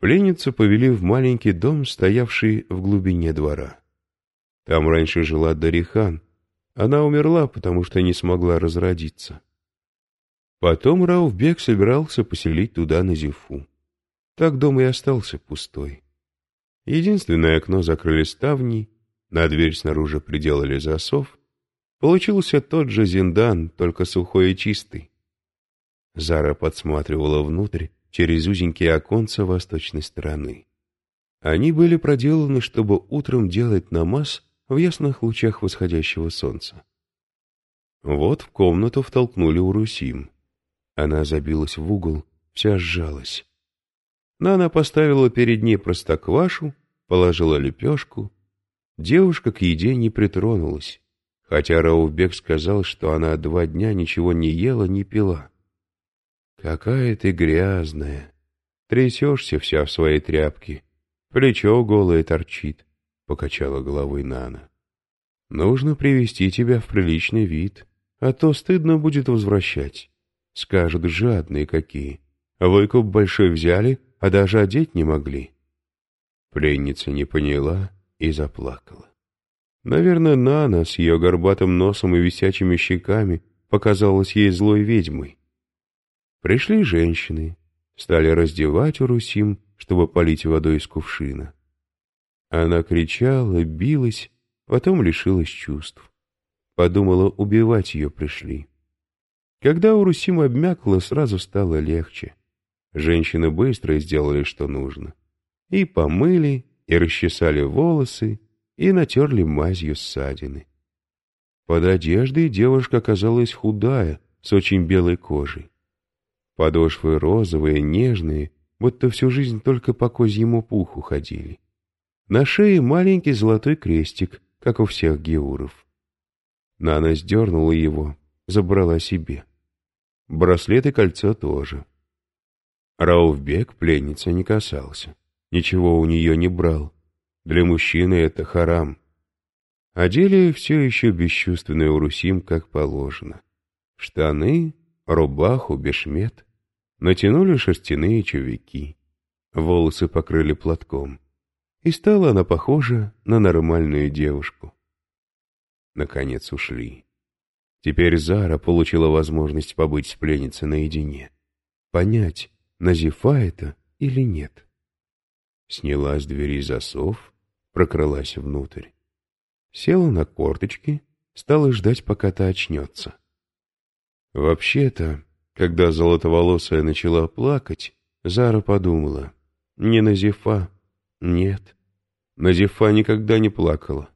Пленницу повели в маленький дом, стоявший в глубине двора. Там раньше жила Дарихан. Она умерла, потому что не смогла разродиться. Потом Рауфбек собирался поселить туда Назифу. Так дом и остался пустой. Единственное окно закрыли ставни, на дверь снаружи приделали засов. Получился тот же зиндан, только сухой и чистый. Зара подсматривала внутрь через узенькие оконца восточной стороны. Они были проделаны, чтобы утром делать намаз в ясных лучах восходящего солнца. Вот в комнату втолкнули Урусим. Она забилась в угол, вся сжалась. Нана поставила перед ней простоквашу, положила лепешку. Девушка к еде не притронулась, хотя Раувбек сказал, что она два дня ничего не ела, не пила. «Какая ты грязная! Трясешься вся в своей тряпке, плечо голое торчит», — покачала головой Нана. «Нужно привести тебя в приличный вид, а то стыдно будет возвращать. Скажут, жадные какие. Выкуп большой взяли, а даже одеть не могли. Пленница не поняла и заплакала. Наверное, Нана с ее горбатым носом и висячими щеками показалась ей злой ведьмой. Пришли женщины, стали раздевать Урусим, чтобы полить водой из кувшина. Она кричала, билась, потом лишилась чувств. Подумала, убивать ее пришли. Когда Урусим обмякла, сразу стало легче. Женщины быстро сделали, что нужно. И помыли, и расчесали волосы, и натерли мазью ссадины. Под одеждой девушка оказалась худая, с очень белой кожей. Подошвы розовые, нежные, будто всю жизнь только по козьему пуху ходили. На шее маленький золотой крестик, как у всех геуров. Нана сдернула его, забрала себе. Браслет и кольцо тоже. Рауфбек пленница не касался. Ничего у нее не брал. Для мужчины это харам. Одели все еще бесчувственный Урусим, как положено. Штаны, рубаху, бешмет. Натянули шерстяные чувики. Волосы покрыли платком. И стала она похожа на нормальную девушку. Наконец ушли. Теперь Зара получила возможность побыть с пленницей наедине. Понять, Назифа это или нет. Сняла с двери засов, прокралась внутрь. Села на корточки, стала ждать, пока та очнется. Вообще-то, когда золотоволосая начала плакать, Зара подумала, не Назифа, нет, Назифа никогда не плакала.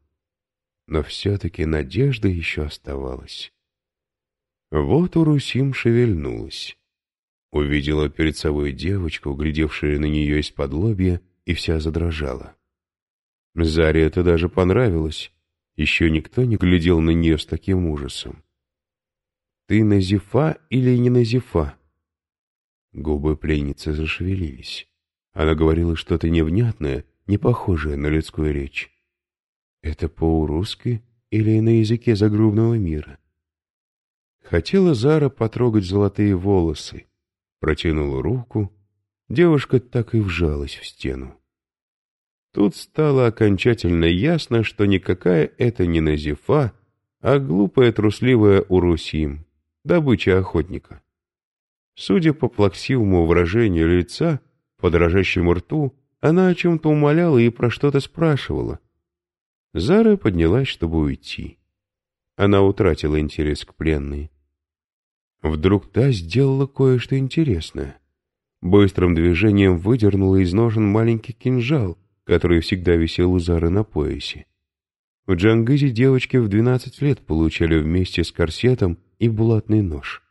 Но все-таки надежда еще оставалась. Вот Урусим шевельнулась. Увидела перед собой девочку, глядевшую на нее из-под лобья, и вся задрожала. Заре это даже понравилось. Еще никто не глядел на нее с таким ужасом. «Ты Назифа или не Назифа?» Губы пленницы зашевелились. Она говорила что-то невнятное, не похожее на людскую речь. «Это по-урусски или на языке загробного мира?» Хотела Зара потрогать золотые волосы. Протянула руку. Девушка так и вжалась в стену. Тут стало окончательно ясно, что никакая это не Назифа, а глупая трусливая Урусим, добыча охотника. Судя по плаксивому выражению лица, по дрожащему рту, она о чем-то умоляла и про что-то спрашивала. Зара поднялась, чтобы уйти. Она утратила интерес к пленной. Вдруг та сделала кое-что интересное. Быстрым движением выдернула из ножен маленький кинжал, который всегда висел у Зары на поясе. В Джангызе девочки в двенадцать лет получали вместе с корсетом и булатный нож.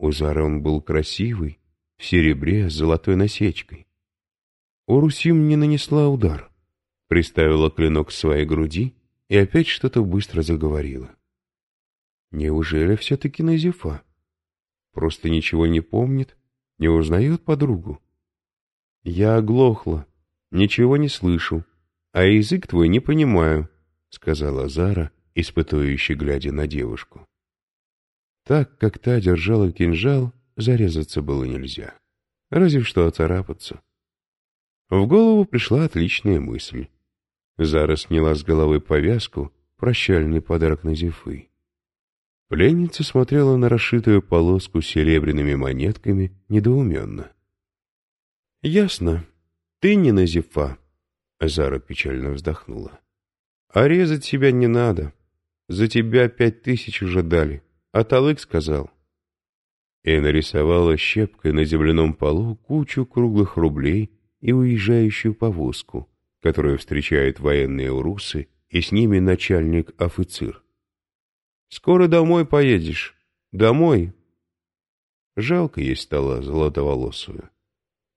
У он был красивый, в серебре с золотой насечкой. Урусим не нанесла удар, приставила клинок к своей груди и опять что-то быстро заговорила. Неужели все-таки Назифа? Просто ничего не помнит, не узнает подругу. Я оглохла, ничего не слышу, а язык твой не понимаю, сказала Зара, испытующе глядя на девушку. Так как та держала кинжал, зарезаться было нельзя, разве что оцарапаться. В голову пришла отличная мысль. Зара сняла с головы повязку, прощальный подарок на Зефы. Пленница смотрела на расшитую полоску с серебряными монетками недоуменно. — Ясно. Ты не Назифа. Зара печально вздохнула. — А резать себя не надо. За тебя пять тысяч уже дали. А Талык сказал. И нарисовала щепкой на земляном полу кучу круглых рублей и уезжающую повозку, которую встречают военные урусы, и с ними начальник-офицер. Скоро домой поедешь. Домой. Жалко ей стало золотоволосую.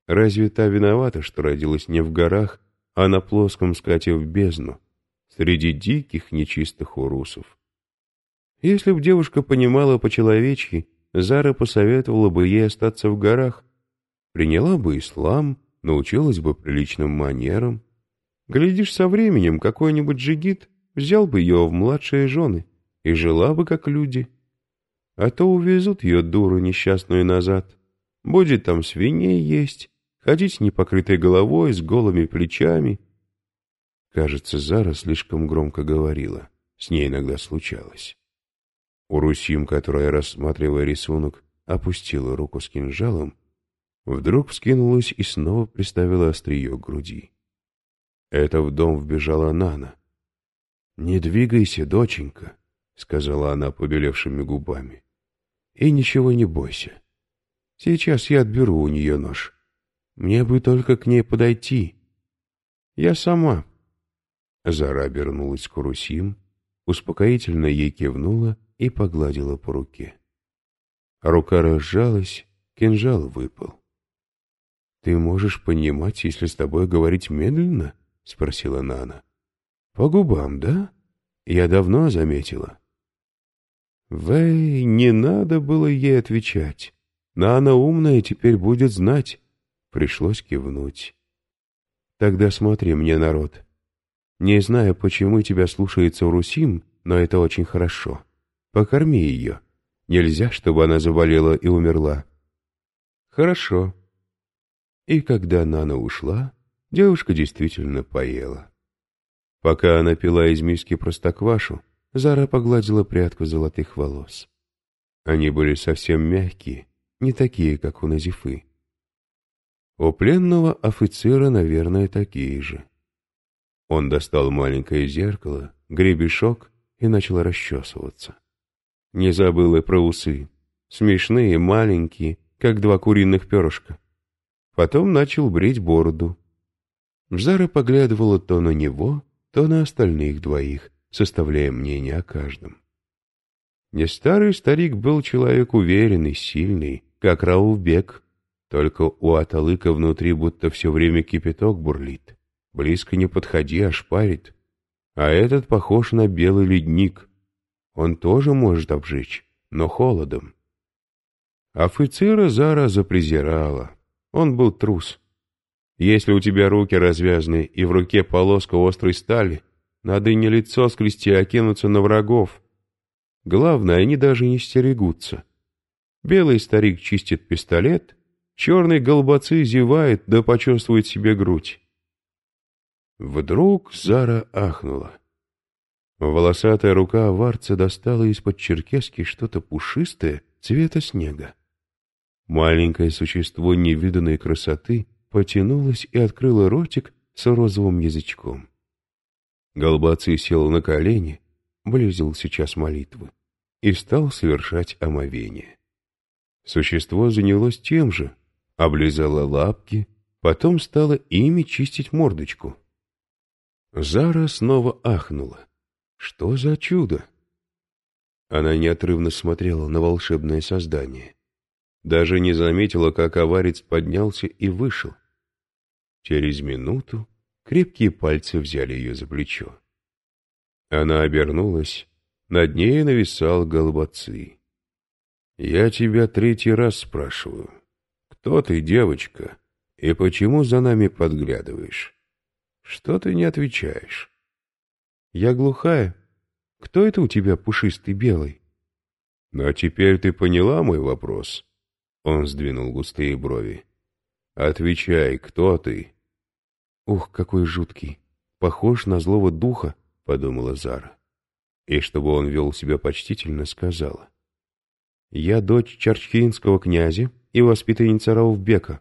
Разве та виновата, что родилась не в горах, а на плоском скате в бездну, среди диких нечистых урусов? Если б девушка понимала по-человечьи, Зара посоветовала бы ей остаться в горах, приняла бы ислам, научилась бы приличным манерам. Глядишь, со временем какой-нибудь джигит взял бы ее в младшие жены и жила бы как люди. А то увезут ее дуру несчастную назад. Будет там свиней есть, ходить с непокрытой головой, с голыми плечами. Кажется, Зара слишком громко говорила. С ней иногда случалось. Урусим, которая рассматривая рисунок, опустила руку с кинжалом, вдруг вскинулась и снова приставила острие к груди. Это в дом вбежала Нана. «Не двигайся, доченька», — сказала она побелевшими губами. — И ничего не бойся. Сейчас я отберу у нее нож. Мне бы только к ней подойти. Я сама. Зара обернулась к Урусим, успокоительно ей кивнула и погладила по руке. Рука разжалась, кинжал выпал. — Ты можешь понимать, если с тобой говорить медленно? — спросила Нана. — По губам, да? Я давно заметила. Вэй, не надо было ей отвечать. Но она умная теперь будет знать. Пришлось кивнуть. Тогда смотри мне, народ. Не знаю, почему тебя слушается Урусим, но это очень хорошо. Покорми ее. Нельзя, чтобы она заболела и умерла. Хорошо. И когда Нана ушла, девушка действительно поела. Пока она пила из миски простоквашу, Зара погладила прядку золотых волос. Они были совсем мягкие, не такие, как у Назифы. У пленного офицера, наверное, такие же. Он достал маленькое зеркало, гребешок и начал расчесываться. Не забыл и про усы. Смешные, маленькие, как два куриных перышка. Потом начал брить бороду. Зара поглядывала то на него, то на остальных двоих, составляя мнение о каждом. Не старый старик был человек уверенный, сильный, как Раувбек, только у Аталыка внутри будто все время кипяток бурлит. Близко не подходи, аж парит. А этот похож на белый ледник. Он тоже может обжечь, но холодом. Офицера зараза презирала. Он был трус. Если у тебя руки развязаны и в руке полоска острой стали, надо не лицо скрести, а кинуться на врагов. Главное, они даже не стерегутся. Белый старик чистит пистолет, черный голбацы зевает да почувствует себе грудь. Вдруг Зара ахнула. Волосатая рука аварца достала из-под черкески что-то пушистое цвета снега. Маленькое существо невиданной красоты потянулось и открыло ротик с розовым язычком. Голбаций сел на колени, близил сейчас молитвы, и стал совершать омовение. Существо занялось тем же, облизало лапки, потом стало ими чистить мордочку. Зара снова ахнула. Что за чудо? Она неотрывно смотрела на волшебное создание. Даже не заметила, как аварец поднялся и вышел. Через минуту Крепкие пальцы взяли ее за плечо. Она обернулась, над ней нависал голубоцы. «Я тебя третий раз спрашиваю, кто ты, девочка, и почему за нами подглядываешь? Что ты не отвечаешь?» «Я глухая. Кто это у тебя пушистый белый?» «Но теперь ты поняла мой вопрос?» Он сдвинул густые брови. «Отвечай, кто ты?» Ух, какой жуткий! Похож на злого духа, подумала Зара. И чтобы он вел себя почтительно, сказала. Я дочь Чарчхинского князя и воспитанница Рауфбека.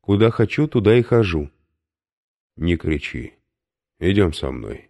Куда хочу, туда и хожу. Не кричи. Идем со мной.